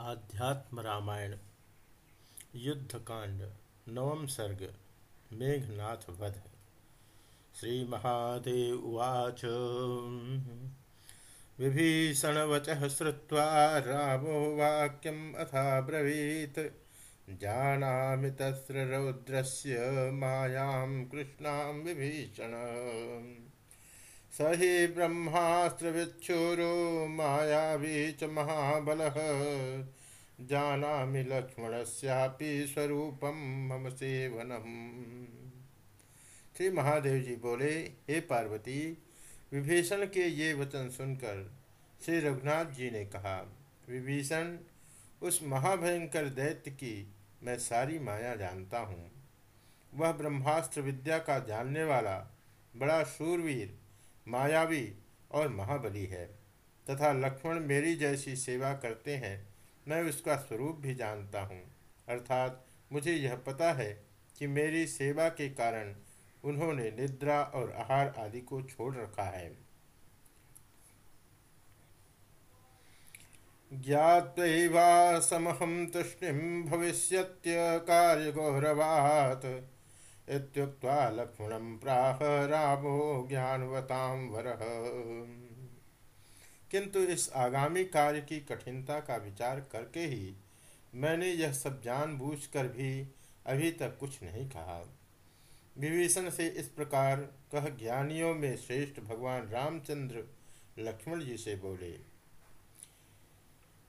आध्यात्म रामायण युद्धकांड, नवम सर्ग, मेघनाथ वध। श्री महादेव उवाच। विभीषण वच श्रुवा रामो वाक्यम अथा ब्रवीत जानामि तस्र रौद्रस्य मायां कृष्णां विभीषण। स हि ब्रह्मास्त्रविच्छूरो मायावी च महाबलः। जानामि लक्ष्मणस्यापि स्वरूपम मम सेवनम। श्री महादेव जी बोले, हे पार्वती, विभीषण के ये वचन सुनकर श्री रघुनाथ जी ने कहा, विभीषण, उस महाभयंकर दैत्य की मैं सारी माया जानता हूँ। वह ब्रह्मास्त्र विद्या का जानने वाला बड़ा शूरवीर मायावी और महाबली है तथा लक्ष्मण मेरी जैसी सेवा करते हैं, मैं उसका स्वरूप भी जानता हूँ। अर्थात मुझे यह पता है कि मेरी सेवा के कारण उन्होंने निद्रा और आहार आदि को छोड़ रखा है। ज्ञावा समहम तुष्णिम भविष्य कार्य गौरवात इत्युक्त्वा लक्ष्मणं प्राह रामो ज्ञानवतां वरः। किंतु इस आगामी कार्य की कठिनता का विचार करके ही मैंने यह सब जानबूझकर भी अभी तक कुछ नहीं कहा। विभीषण से इस प्रकार कह ज्ञानियों में श्रेष्ठ भगवान रामचंद्र लक्ष्मण जी से बोले,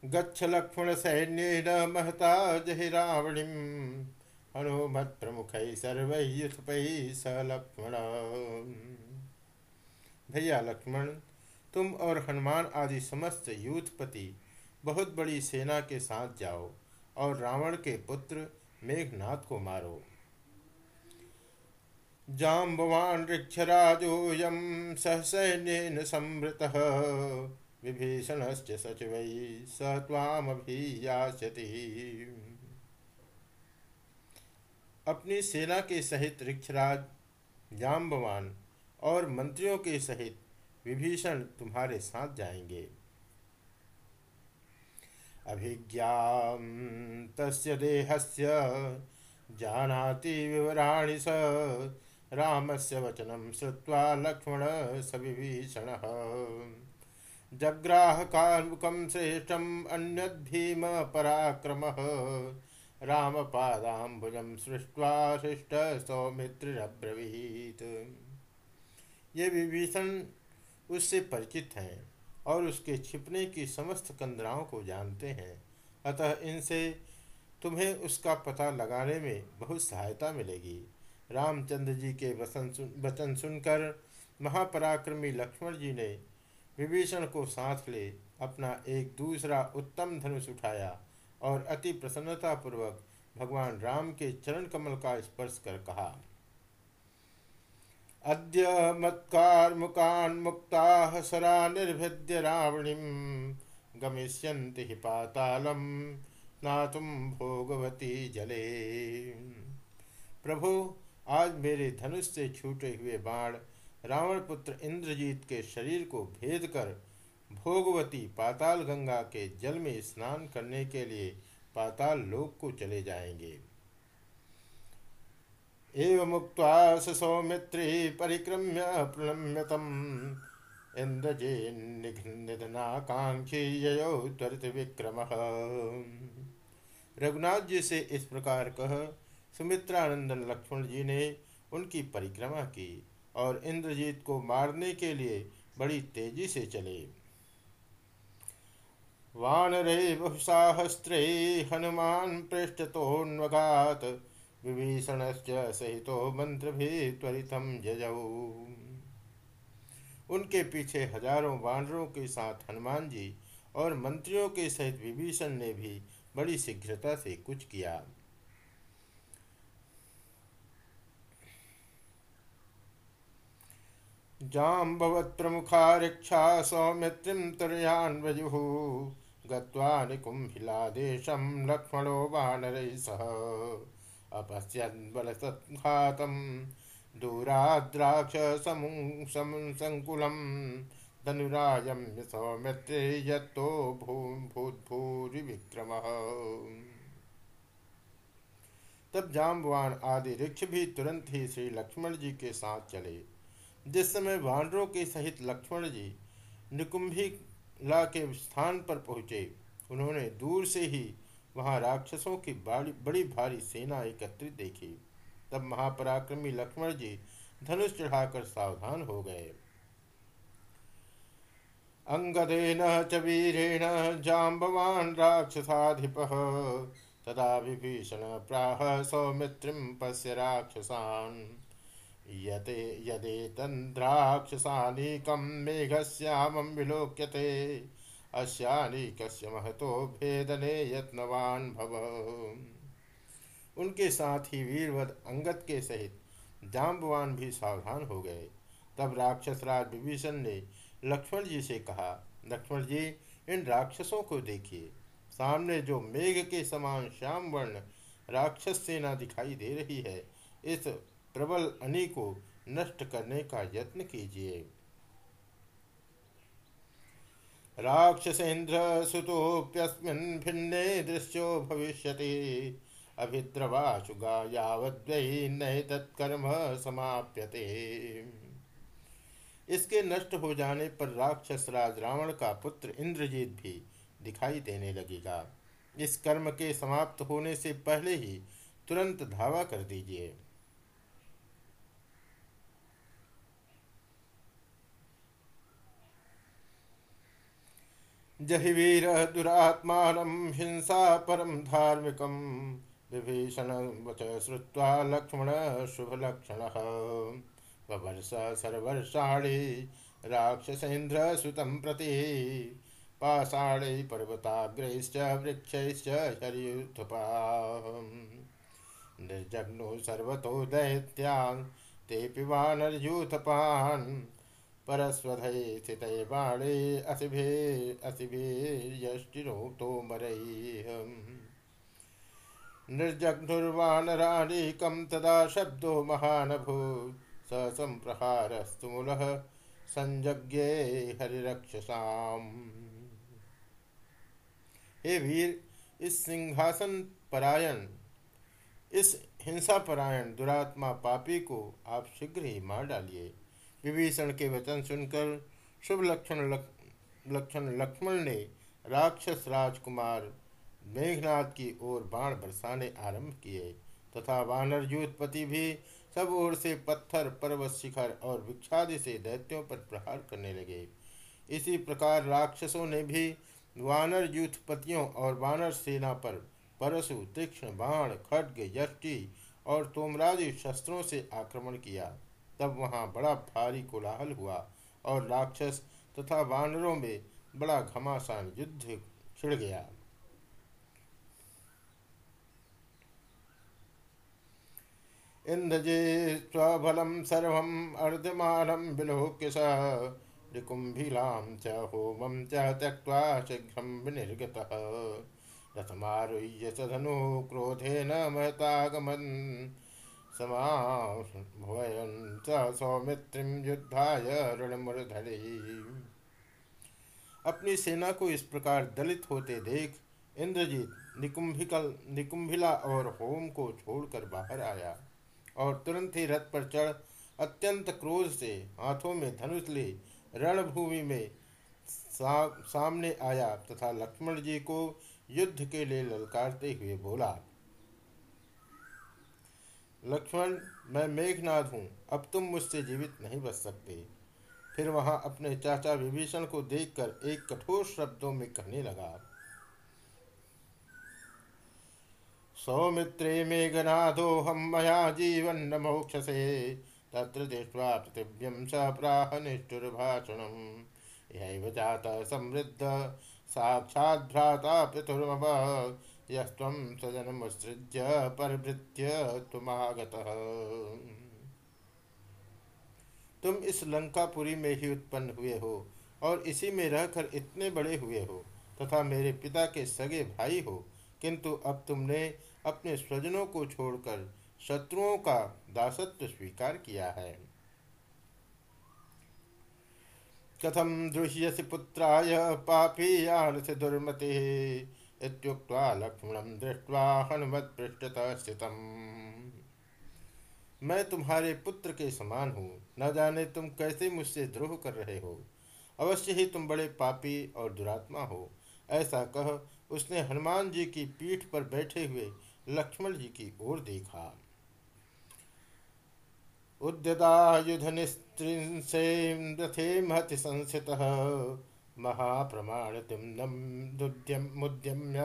गच्छ लक्ष्मण सैन्य महता जहि रावणिम। हनुमत प्रमुख सर्वयुथपै स लक्ष्मण भैया लक्ष्मण, तुम और हनुमान आदि समस्त यूथपति बहुत बड़ी सेना के साथ जाओ और रावण के पुत्र मेघनाथ को मारो। जाम्बवान ऋक्षराजोयम सहसैन्येन संवृत। विभीषण सचिव स तामभियास्यति अपनी सेना के सहित ऋक्षराज, जाम्बवान और मंत्रियों के सहित विभीषण तुम्हारे साथ जाएँगे। अभिज्ञा तस्य देहस्य, जानाति विवराणि स, रामस्य वचनं श्रुत्वा लक्ष्मण स विभीषण। जग्राह कामुकं श्रेष्ठम् अन्यद्भीम पराक्रमः। रामपादाम्बुजं सृष्ट्वा शिष्ट सौमित्रब्रवीत ये विभीषण उससे परिचित हैं और उसके छिपने की समस्त कंदराओं को जानते हैं। अतः इनसे तुम्हें उसका पता लगाने में बहुत सहायता मिलेगी। रामचंद्र जी के वचन सुन, वचन सुनकर महापराक्रमी लक्ष्मण जी ने विभीषण को साथ ले अपना एक दूसरा उत्तम धनुष उठाया और अति प्रसन्नता पूर्वक भगवान राम के चरण कमल का स्पर्श कर कहा, अद्य मत्कार्मुकान् मुक्ता सरा निर्भिद्य रावणीं गमिष्यन्ति पातालम नातुम भोगवती जले। प्रभु, आज मेरे धनुष से छूटे हुए बाण रावण पुत्र इंद्रजीत के शरीर को भेद कर भोगवती पाताल गंगा के जल में स्नान करने के लिए पाताल लोक को चले जाएँगे। एवं मुक्त सौमित्री परिक्रम्य प्रणम्यतम। इंद्रजे निधनाकांक्षी यो त्वरित विक्रम। रघुनाथ जी से इस प्रकार कह सुमित्रानंदन लक्ष्मण जी ने उनकी परिक्रमा की और इंद्रजीत को मारने के लिए बड़ी तेज़ी से चले। वानरे बहुसाहस्रे हनुमान पृष्ठतोन्वगात विभीषणश्च सहितो मंत्र भी त्वरितम जजऊ उनके पीछे हज़ारों वानरों के साथ हनुमान जी और मंत्रियों के सहित विभीषण ने भी बड़ी शीघ्रता से कुछ किया। जाम्बवत् प्रमुखा रिक्षा सौमित्रिं तुर्यान्वयुः गत्वा लक्ष्मणो वानरैः सह। अपश्यन्बलसत्घातं दूराद्राक्षसमुसङ्कुलं धनुरायं सौमित्रे यत्तो सूर्य विक्रम तब जाम्बवान आदि ऋक्ष भी तुरंत ही श्री लक्ष्मण जी के साथ चले। जिस समय वानरों के सहित लक्ष्मण जी निकुंभिला के स्थान पर पहुँचे। उन्होंने दूर से ही वहाँ राक्षसों की बड़ी भारी सेना एकत्रित देखी। तब महापराक्रमी लक्ष्मण जी धनुष चढ़ाकर सावधान हो गए। अंगदेन च वीरेण जाम्बवान् राक्षसाधिप तदा विभीषण प्राह सौमित्रिं पश्य राक्षसान्। यते यदेतन्द्राक्षसानीकं मेघश्यामं विलोक्यते अस्यानीकस्य महतो भेदने यत्नवान् भव। उनके साथ ही वीरवद अंगद के सहित जाम्बवान भी सावधान हो गए। तब राक्षस राज विभीषण ने लक्ष्मण जी से कहा, लक्ष्मण जी, इन राक्षसों को देखिए। सामने जो मेघ के समान श्याम वर्ण राक्षस सेना दिखाई दे रही है, इस प्रबल अनी को नष्ट करने का यत्न कीजिए। राक्षसेन्द्र सुतोप्यस्मिन् भिन्ने दृश्यो भविष्यति। अभिद्रवाशुगा यावद्वै नए तत्कर्म समाप्यते। इसके नष्ट हो जाने पर राक्षस राज रावण का पुत्र इंद्रजीत भी दिखाई देने लगेगा। इस कर्म के समाप्त होने से पहले ही तुरंत धावा कर दीजिए। जहिवीर दुरात्मान हिंसा परम धार्मिकम विभीषण वच श्रुवा लक्ष्मण शुभ लक्षण ववर्ष सर्वर्षाणि राक्षसेन्द्र सुतं प्रति पाषाणै पर्वताग्रैश्च वृक्षैश्च शर्युथुपा निर्जग्नो सर्वतो दैत्यान् तेऽपि वानर्यूथपान् परस्वधै स्थितै बाणे असिभे असिभिर्यष्टिनो तोमरैः निर्जघ्नुर्वानराणीकं तदा शब्दो महानभूत् स संप्रहारस्तु मूलः संज्ञे हरिरक्षसाम। हे वीर, इस सिंहासन परायण, इस हिंसा परायण दुरात्मा पापी को आप शीघ्र ही मार डालिए। विभीषण के वचन सुनकर शुभ लक्षण लक्षण लक्ष्मण ने राक्षस राजकुमार मेघनाथ की ओर बाण बरसाने आरंभ किए, तथा वानर युद्धपति भी सब ओर से पत्थर, पर्वत शिखर और वृक्षादि से दैत्यों पर प्रहार करने लगे। इसी प्रकार राक्षसों ने भी वानर यूथपतियों और वानर सेना पर परशु, तीक्ष्ण बाण, खड्ग, यष्टि और तोमराजी शस्त्रों से आक्रमण किया। तब वहाँ बड़ा भारी कोलाहल हुआ और राक्षस तथा वानरों में बड़ा घमासान युद्ध छिड़ गया। इन्द्रजे स्वबलं सर्वम् अर्धमानं विलोक्य स ऋकुम्भिलां च होमं च त्यक्त्वा शीघ्रं विनिर्गतः। रथमारुह्य च धनु क्रोधेन महतागमन् समाभवयन् च सौमित्रिं युद्धाय ऋणमूर्धरे अपनी सेना को इस प्रकार दलित होते देख इंद्रजीत निकुंभिकल निकुंभिला और होम को छोड़कर बाहर आया और तुरंत ही रथ पर चढ़ अत्यंत क्रोध से हाथों में धनुष ले रणभूमि में सा, सामने आया तथा लक्ष्मण जी को युद्ध के लिए ललकारते हुए बोला लक्ष्मण, मैं मेघनाथ हूँ। अब तुम मुझसे जीवित नहीं बच सकते। फिर वहाँ अपने चाचा विभीषण को देखकर एक कठोर शब्दों में कहने लगा, सौमित्रे मेघनाथोऽहं मया जीवन्न मोक्षसे, तत्र दृष्ट्वा पृथिव्यं स प्राह निष्ठुर्भाषणम्। जातः समृद्ध साक्षाद्भ्राता पितुर्मव यस्त्वं सजनमुत्सृज्य परभृत्य तुमागतः। तुम इस लंकापुरी में ही उत्पन्न हुए हो और इसी में रहकर इतने बड़े हुए हो तथा मेरे पिता के सगे भाई हो, किंतु अब तुमने अपने स्वजनों को छोड़कर शत्रुओं का दासत्व स्वीकार किया है। कथम दृश्यसि पुत्राय पापी से दुर्मति। इत्युक्त्वा लक्ष्मणं दृष्ट्वा हनुमत्पृष्ठतः स्थितम्। मैं तुम्हारे पुत्र के समान हूँ। न जाने तुम कैसे मुझसे द्रोह कर रहे हो। अवश्य ही तुम बड़े पापी और दुरात्मा हो। ऐसा कह उसने हनुमान जी की पीठ पर बैठे हुए लक्ष्मण जी की ओर देखा। उद्यतायुध निस्त्रिंसे रथे महति संस्थित। महाप्रमाण मुद्यम्य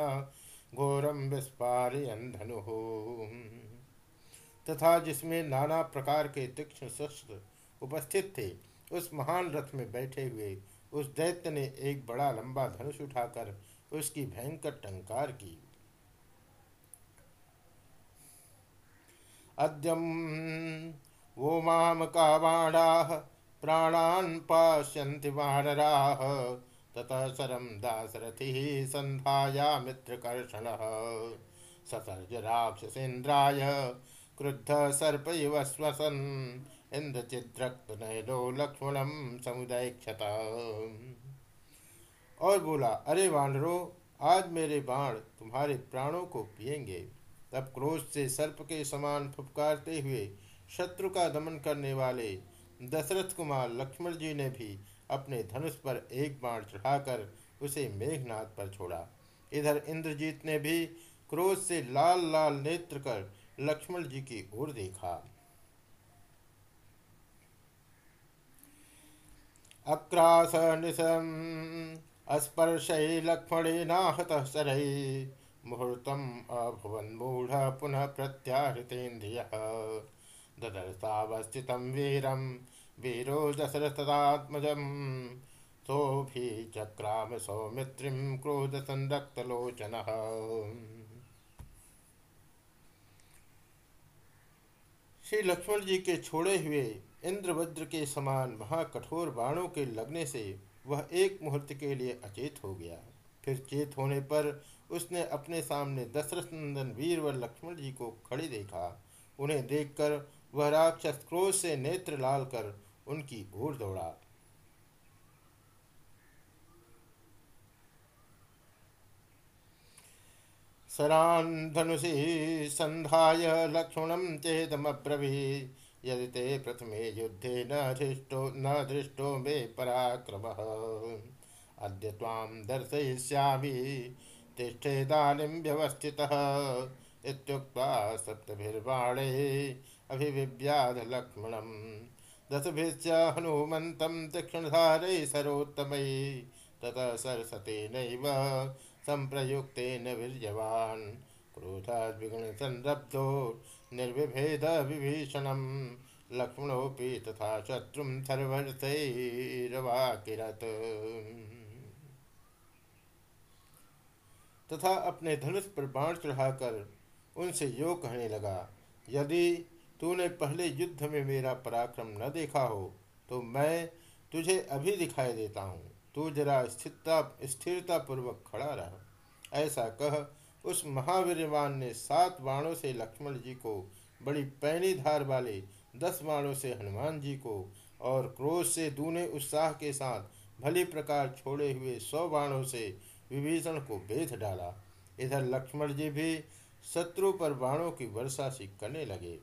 घोरम विस्पारयन धनु तथा जिसमें नाना प्रकार के तीक्ष्ण शस्त्र उपस्थित थे, उस महान रथ में बैठे हुए उस दैत्य ने एक बड़ा लंबा धनुष उठाकर उसकी भयंकर टंकार की। अद्यम वो माम का बाणाः प्राणान् पाश्यन्ति वानराः। ततः सरम दासरथि संध्याया मित्रकर्षणः। ससर्ज राक्षसेन्द्राय क्रुद्ध सर्प इव श्वसन इंद्रचिद्रक्तनयनो लक्ष्मणम क्षत और बोला, अरे वानरो, आज मेरे बाण तुम्हारे प्राणों को पिएँगे तब क्रोध से सर्प के समान फुपकारते हुए शत्रु का दमन करने वाले दशरथ कुमार लक्ष्मण जी ने भी अपने धनुष पर एक बाण चढ़ाकर उसे मेघनाथ पर छोड़ा। इधर इंद्रजीत ने भी क्रोध से लाल लाल नेत्र कर लक्ष्मण जी की ओर देखा। अक्रास निशम स्पर्श लक्ष्मणेनाहत शरै मुहूर्तम अभवन मूढ़ पुनः प्रत्याहृतेन्द्रिय। ददर्शावस्थित वीरम वीरो सौमित्रिम क्रोध संरक्तलोचन श्री लक्ष्मण जी के छोड़े हुए इंद्रवज्र के समान महाकठोर बाणों के लगने से वह एक मुहूर्त के लिए अचेत हो गया। फिर चेत होने पर उसने अपने सामने दशरथ नंदन वीर व लक्ष्मण जी को खड़े देखा। उन्हें देखकर वह राक्षस क्रोध से नेत्र लाल कर उनकी ओर दौड़ा। सरान धनुषी संध्याय लक्ष्मणम चेतमब्रवी यदि ते प्रथमे युद्धे न धृष्टो न दृष्टो मे पराक्रम। अद्य तां दर्शयिष्यामि तिष्ठेदानीं व्यवस्थितः। इत्युक्त्वा सप्तभिर्बाणे अभिव्याध लक्ष्मणम् दशभिश्च हनुमन्तं तीक्ष्णधारै सरोत्तमैः। ततः सरसतेनैव सम्प्रयुक्तेन वीर्यवान्। क्रोधाद्विगुणसंरब्धो निर्विभेदविभीषणं लक्ष्मणोऽपि तथा शत्रुं सर्वर्थैरवाकिरत् तथा अपने धनुष पर बाण चढ़ाकर उनसे यो कहने लगा, यदि तूने पहले युद्ध में मेरा पराक्रम न देखा हो तो मैं तुझे अभी दिखाई देता हूँ। तू जरा स्थिरता स्थिरता पूर्वक खड़ा रह। ऐसा कह, उस महावीरवान ने सात बाणों से लक्ष्मण जी को, बड़ी पैनी धार वाले दस बाणों से हनुमान जी को और क्रोध से दूने उत्साह के साथ भली प्रकार छोड़े हुए सौ बाणों से विभीषण को बेध डाला। इधर लक्ष्मण जी भी शत्रु पर बाणों की वर्षा सी करने लगे।